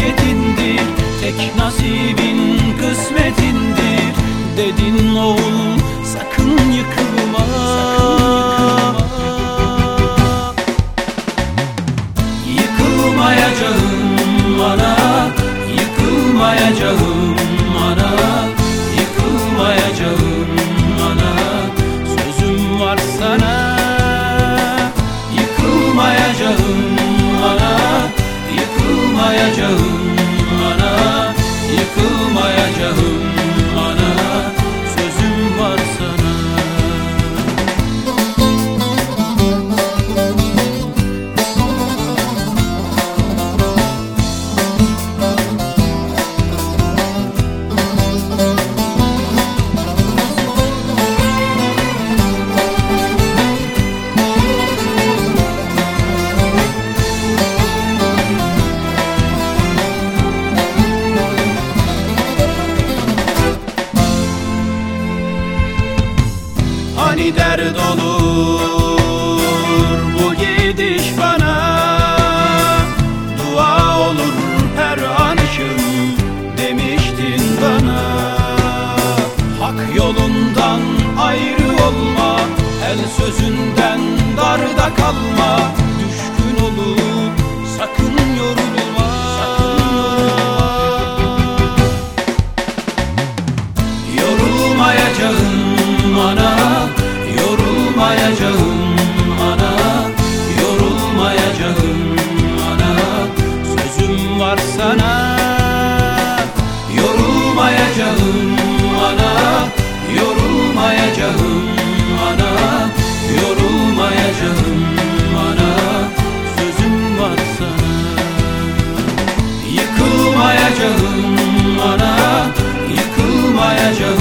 hak Tek nasibin kısmetindir Dedin oğul sakın yıkılma, sakın yıkılma. Yıkılmayacağım ana Yıkılmayacağım ana Yıkılmayacağım ana Sözüm var sana Yıkılmayacağım Yıkılmayacağım ana Yıkılmayacağım. Hani dert olur yorulmayacağım ana Yorulmayacağım ana. Sözüm var sana Yorulmayacağım ana. Yorulmayacağım ana Yorulmayacağım ana. Sözüm var sana Yıkılmayacağım ana Yıkılmayacağım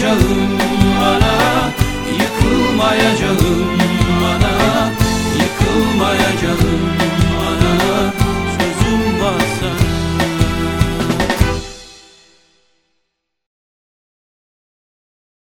casual.